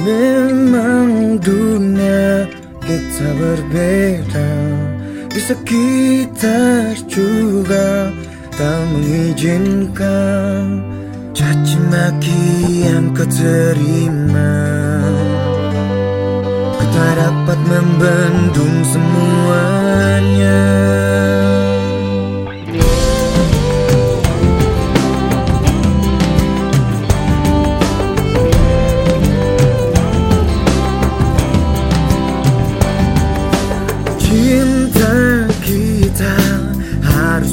Memang dunia kita berbeda. Di sekitar juga tak mengizinkan Caci maki yang kau kita dapat membendung semuanya.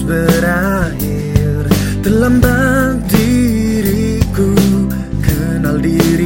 berakhir. Terlambat diriku kenal diri